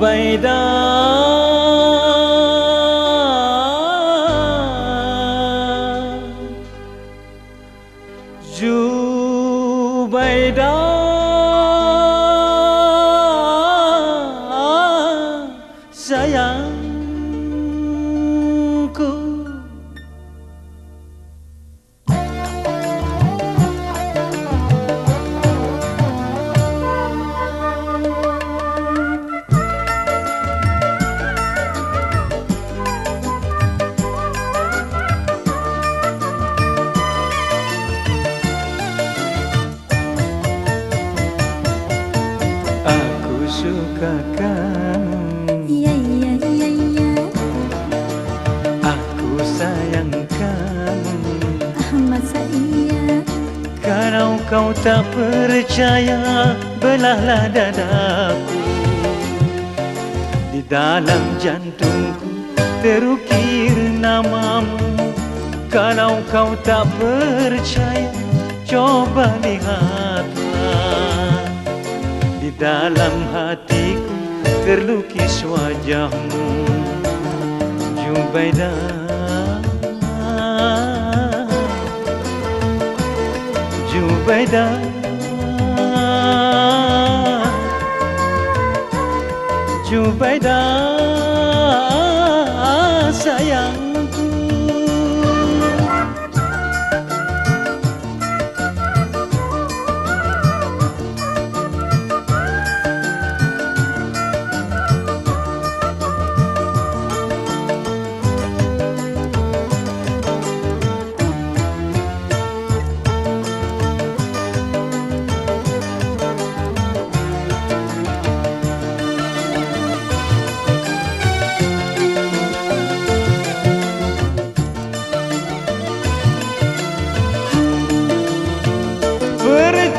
जै suka kamu Ya ya ya ya. Aku sayang kamu ah, Masa iya Kalau kau tak percaya Belahlah dadaku. Di dalam jantungku Terukir namamu. Kalau kau tak percaya Coba lihatlah. Di dalam hatiku Terlukis wajahmu. Jubaidah Jubaida. Jubaida. Sayangku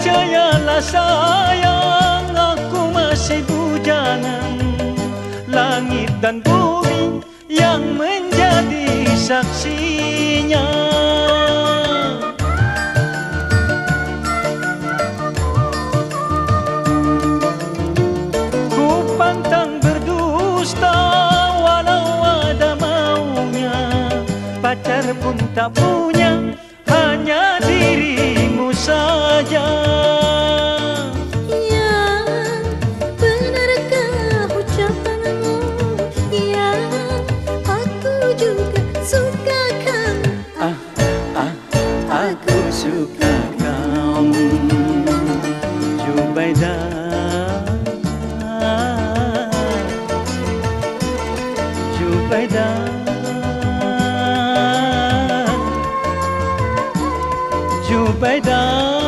Percayalah sayang aku masih bujangan. Langit dan bumi yang menjadi saksinya. Pacar pun tak punya hanya dirimu saja. Ya Benarkah ucapanmu? Ya Aku juga suka kamu Ah, ah, aku suka kamu Jubaida Jubaida 白搭。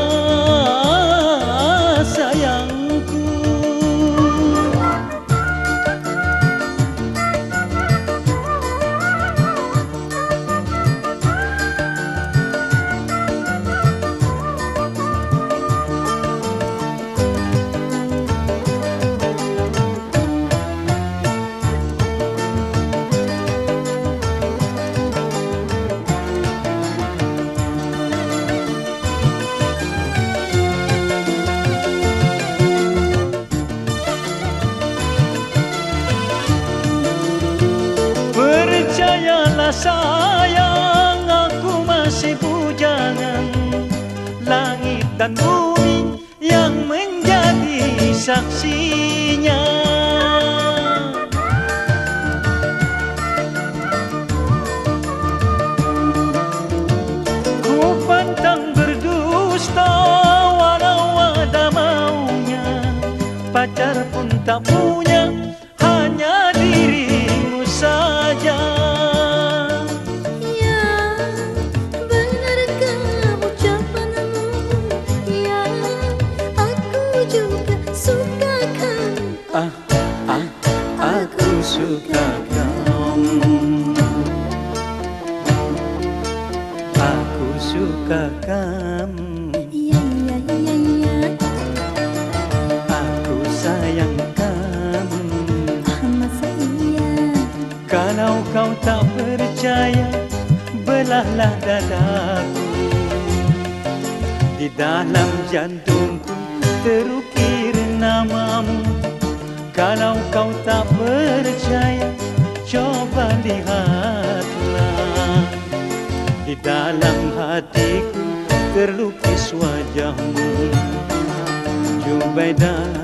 Sayang aku masih bujangan. Langit dan bumi yang menjadi saksinya. Ku pantang berdusta walau ada maunya. Pacar pun tak punya juga suka kamu Ah, ah, aku suka kamu Aku suka kamu Ya ya ya ya. Aku sayang kamu ah, Masa iya Kalau kau tak percaya Belahlah dadaku. Di dalam jantungku Terukir namamu. Kalau kau tak percaya Coba lihatlah. Di dalam hatiku Terlukis wajahmu. Jubaidah